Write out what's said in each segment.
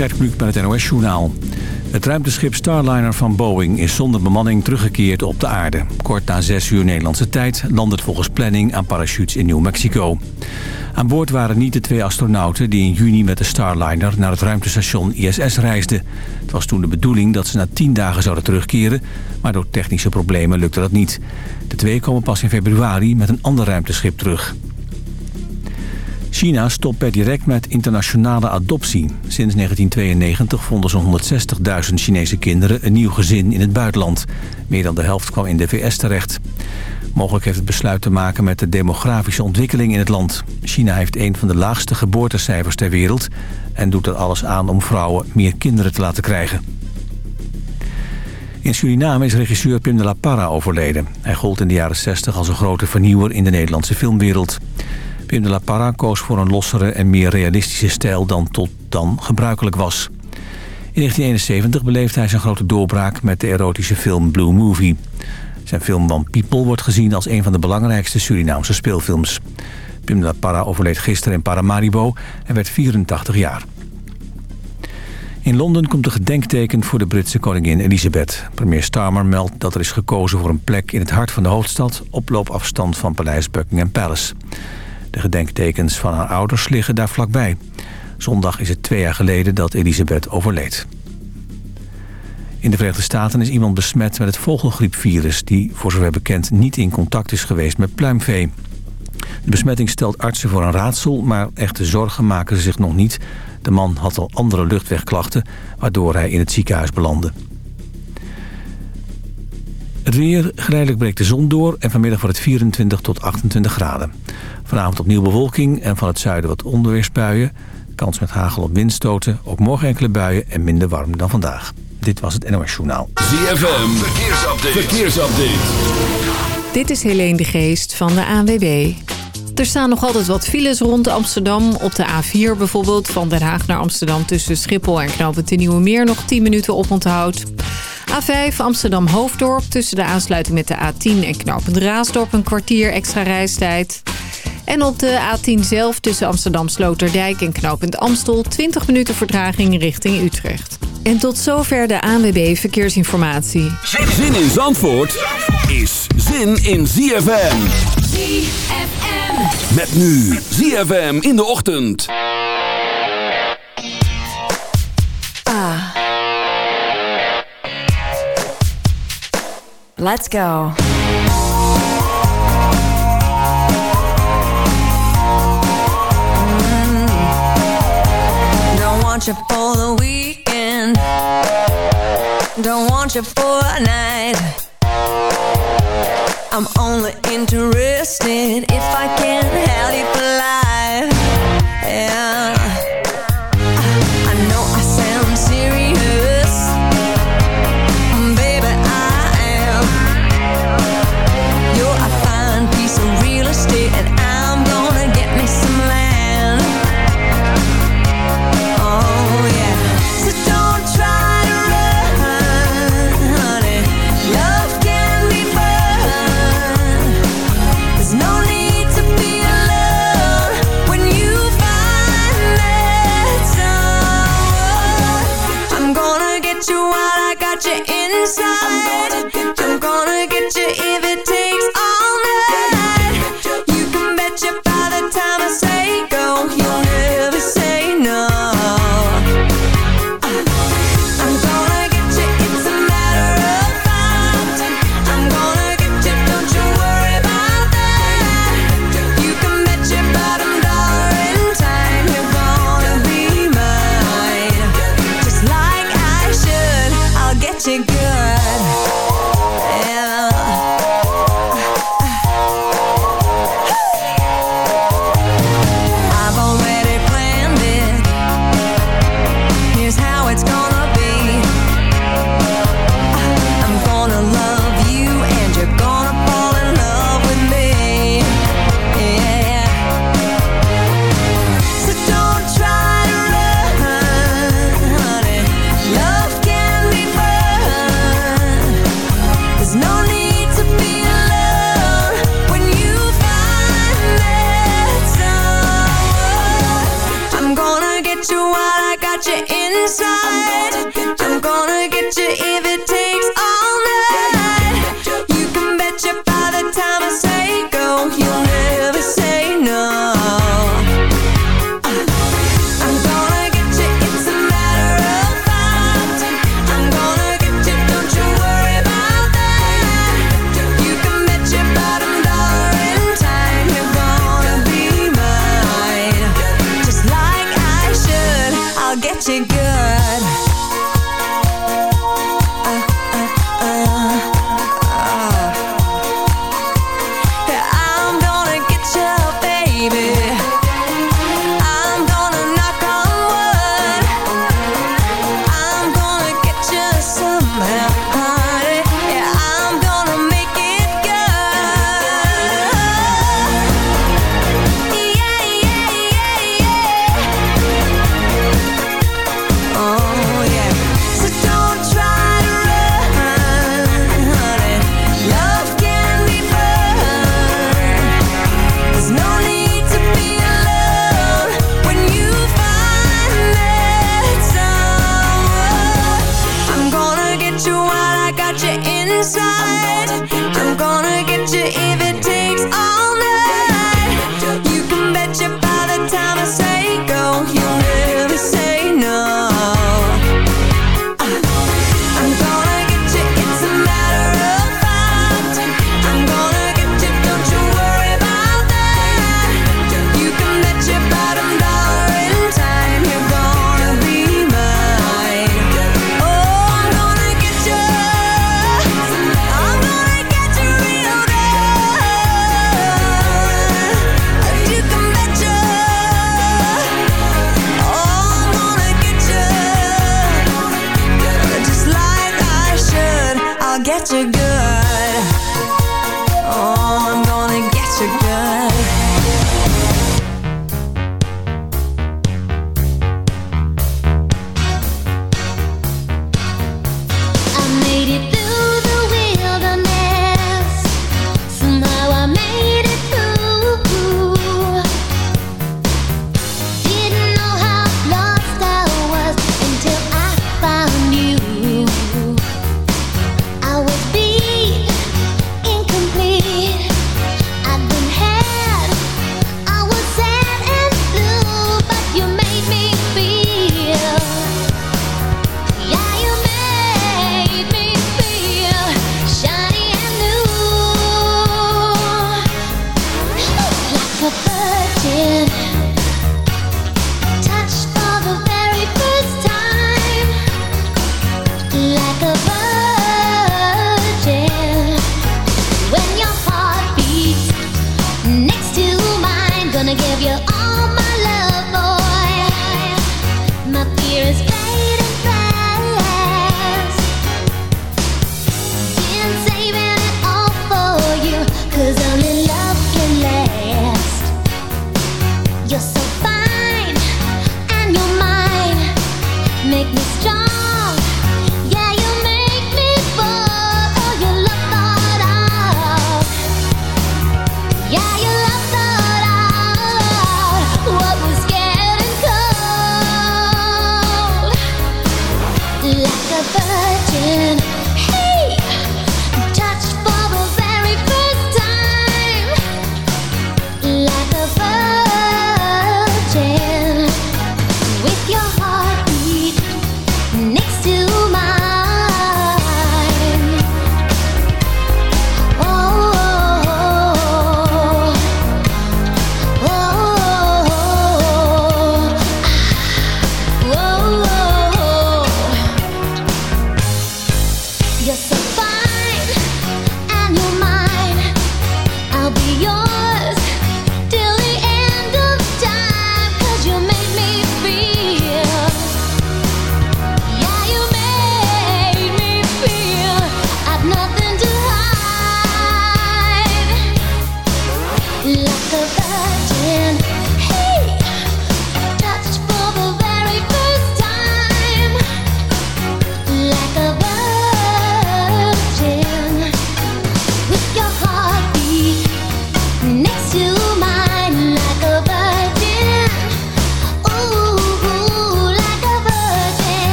Gert met het NOS-journaal. Het ruimteschip Starliner van Boeing is zonder bemanning teruggekeerd op de aarde. Kort na 6 uur Nederlandse tijd landt het volgens planning aan parachutes in New Mexico. Aan boord waren niet de twee astronauten die in juni met de Starliner naar het ruimtestation ISS reisden. Het was toen de bedoeling dat ze na 10 dagen zouden terugkeren, maar door technische problemen lukte dat niet. De twee komen pas in februari met een ander ruimteschip terug. China stopt per direct met internationale adoptie. Sinds 1992 vonden zo'n 160.000 Chinese kinderen een nieuw gezin in het buitenland. Meer dan de helft kwam in de VS terecht. Mogelijk heeft het besluit te maken met de demografische ontwikkeling in het land. China heeft een van de laagste geboortecijfers ter wereld... en doet er alles aan om vrouwen meer kinderen te laten krijgen. In Suriname is regisseur Pim de la Parra overleden. Hij gold in de jaren 60 als een grote vernieuwer in de Nederlandse filmwereld. Pim de la Parra koos voor een lossere en meer realistische stijl dan tot dan gebruikelijk was. In 1971 beleefde hij zijn grote doorbraak met de erotische film Blue Movie. Zijn film One People wordt gezien als een van de belangrijkste Surinaamse speelfilms. Pim de la Parra overleed gisteren in Paramaribo en werd 84 jaar. In Londen komt een gedenkteken voor de Britse koningin Elizabeth. Premier Starmer meldt dat er is gekozen voor een plek in het hart van de hoofdstad... op loopafstand van paleis Buckingham Palace. De gedenktekens van haar ouders liggen daar vlakbij. Zondag is het twee jaar geleden dat Elisabeth overleed. In de Verenigde Staten is iemand besmet met het vogelgriepvirus... die voor zover bekend niet in contact is geweest met pluimvee. De besmetting stelt artsen voor een raadsel... maar echte zorgen maken ze zich nog niet. De man had al andere luchtwegklachten... waardoor hij in het ziekenhuis belandde. Het weer, geleidelijk breekt de zon door... en vanmiddag wordt het 24 tot 28 graden. Vanavond opnieuw bewolking en van het zuiden wat onderweersbuien. Kans met hagel op windstoten. Ook morgen enkele buien en minder warm dan vandaag. Dit was het NOS Journaal. ZFM, verkeersupdate. verkeersupdate. Dit is Helene de Geest van de ANWB. Er staan nog altijd wat files rond Amsterdam. Op de A4 bijvoorbeeld, van Den Haag naar Amsterdam... tussen Schiphol en Knoopend de Nieuwe Meer nog 10 minuten op onthoud. A5 Amsterdam-Hoofddorp tussen de aansluiting met de A10 en Knoopend Raasdorp... een kwartier extra reistijd. En op de A10 zelf tussen Amsterdam Sloterdijk en knooppunt Amstel... 20 minuten vertraging richting Utrecht. En tot zover de ANWB Verkeersinformatie. Zin in Zandvoort is zin in ZFM. ZFM. Met nu ZFM in de ochtend. Ah. Let's go. Want you for the weekend. Don't want you for a night. I'm only interested if I can have you for life. Yeah inside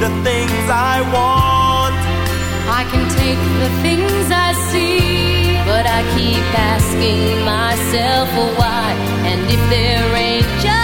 the things I want, I can take the things I see, but I keep asking myself why. And if there ain't just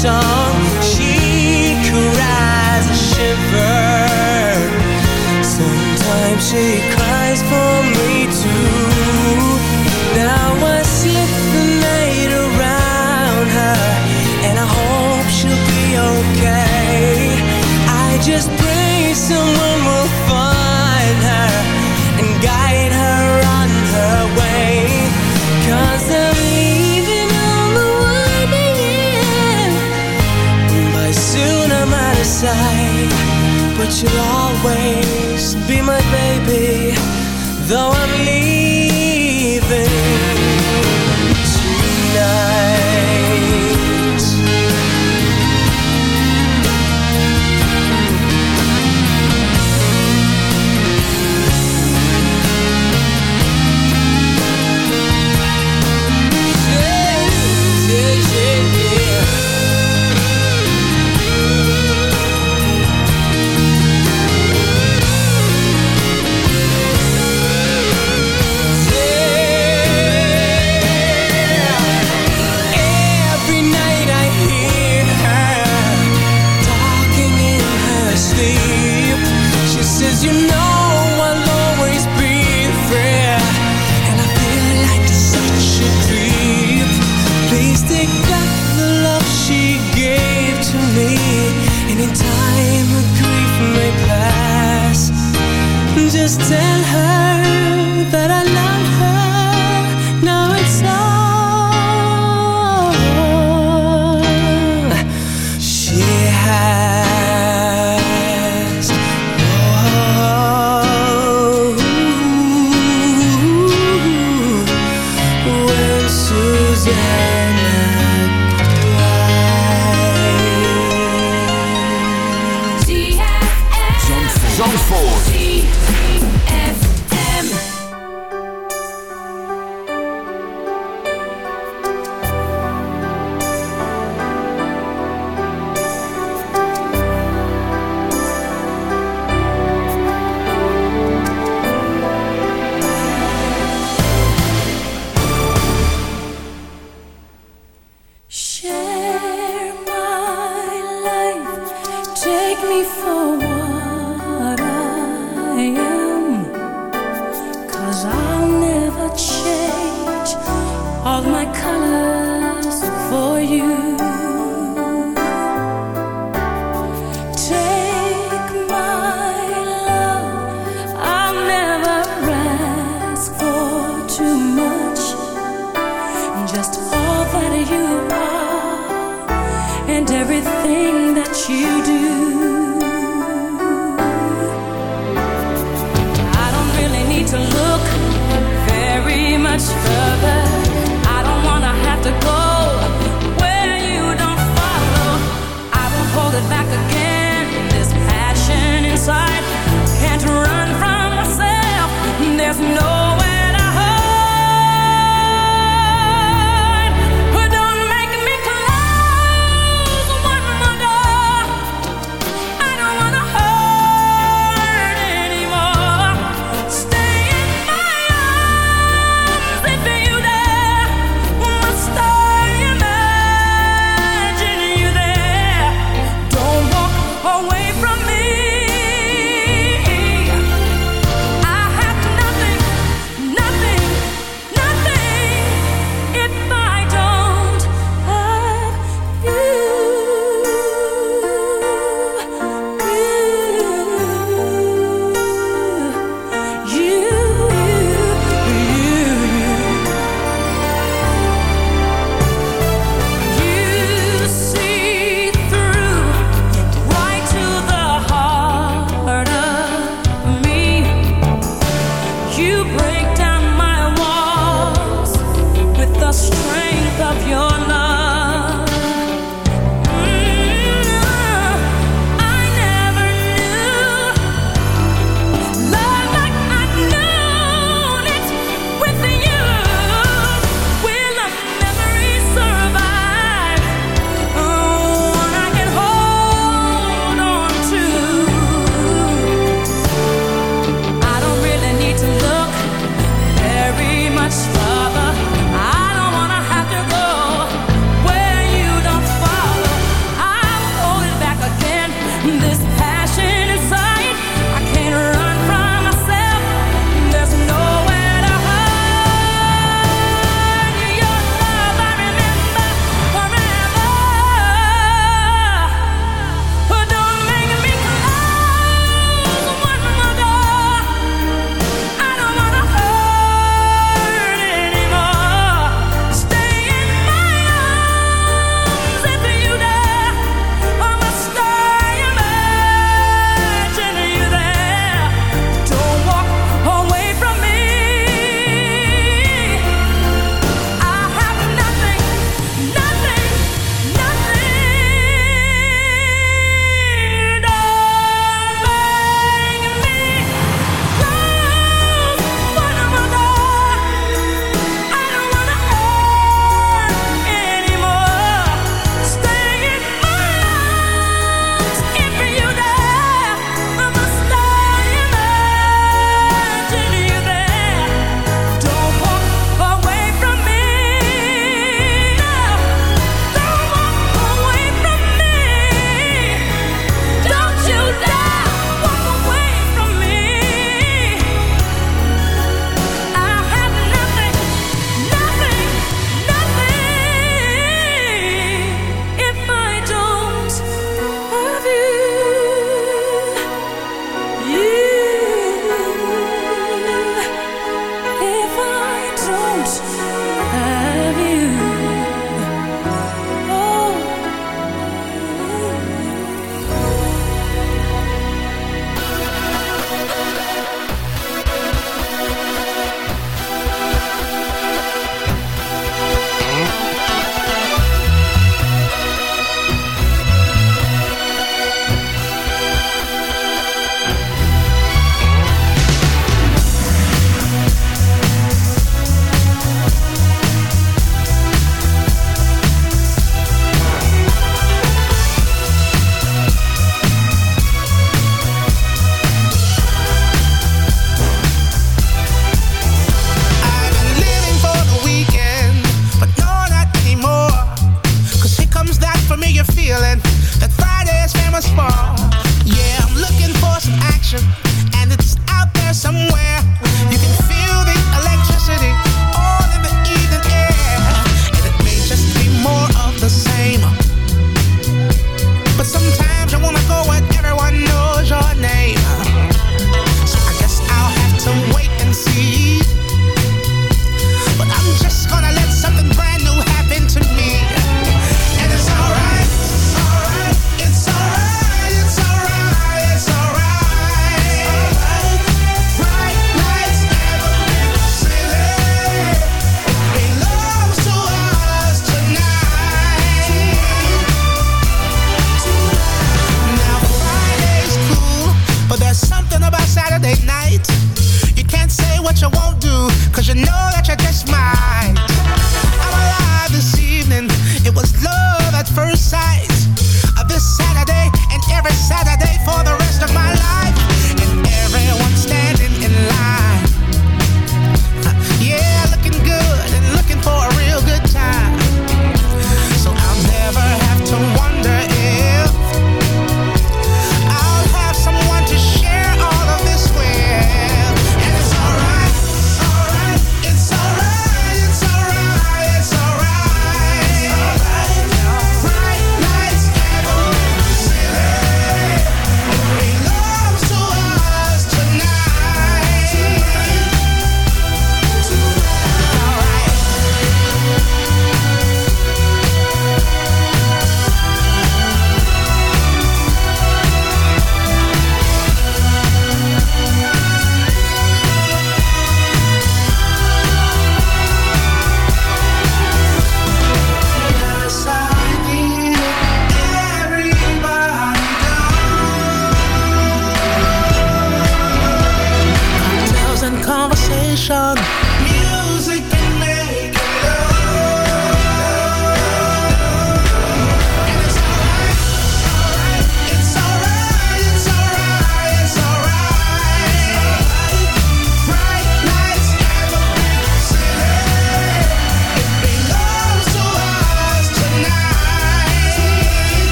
song. She cries a shiver. Sometimes she cries for me too. Now I slip the night around her, and I hope she'll be okay. I just pray someone will but you'll always be my baby, though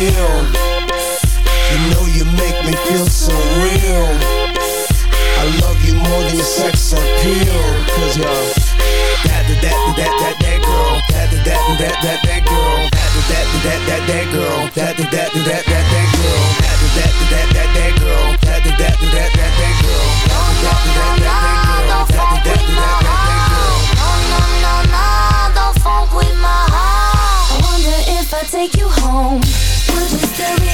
feel You know you make me feel so real I love you more than your sex appeal Cause you're that, that, that, that, that, that girl That, that, that, that, that, that girl That, that, that, that, that, girl That, that, that, that, that, that girl That, that, that, that, that, girl That, that, that, that, that, that girl That, that, that, that, that girl That, that, that, that, that girl No, no, no, no, don't fuck with my heart I wonder if I take you home mystery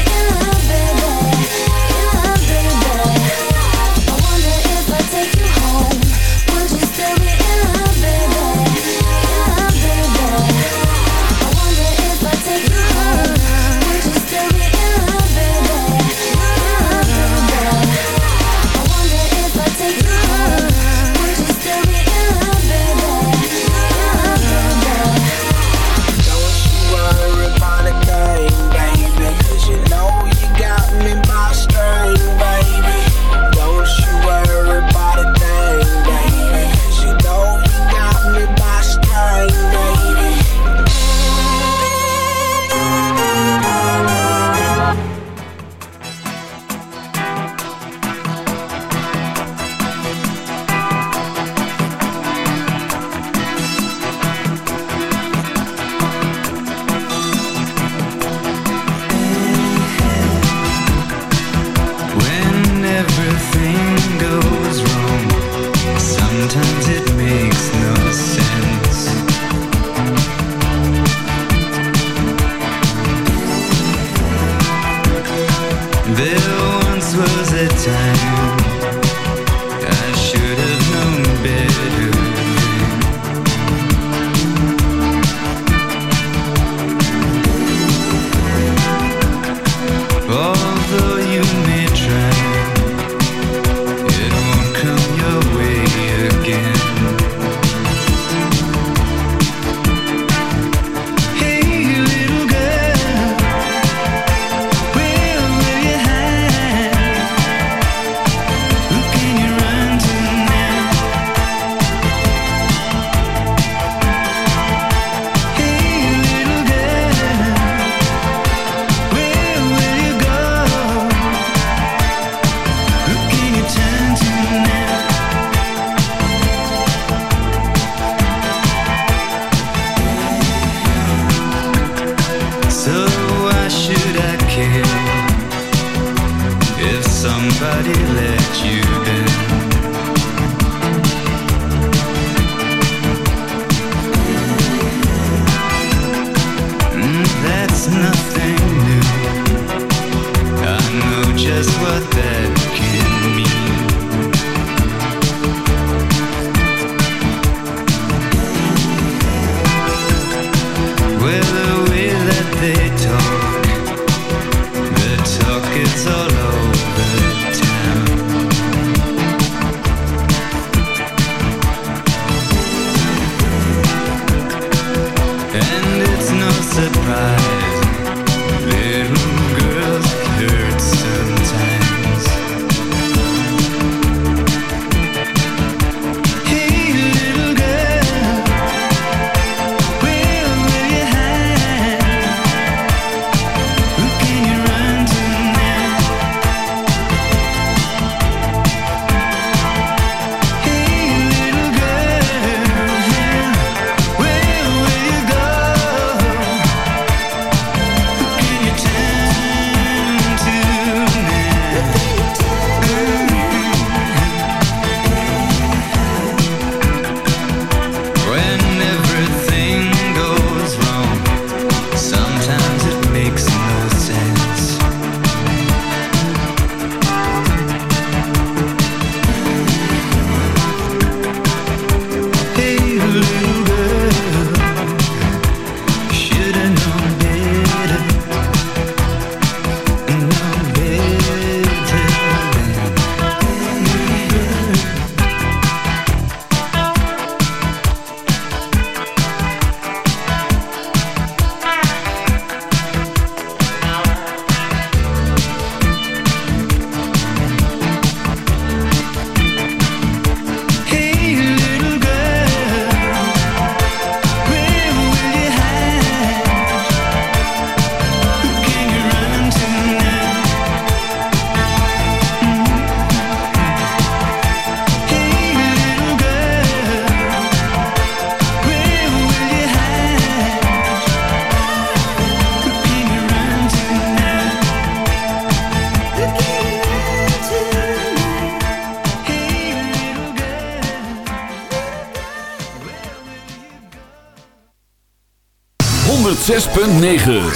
9.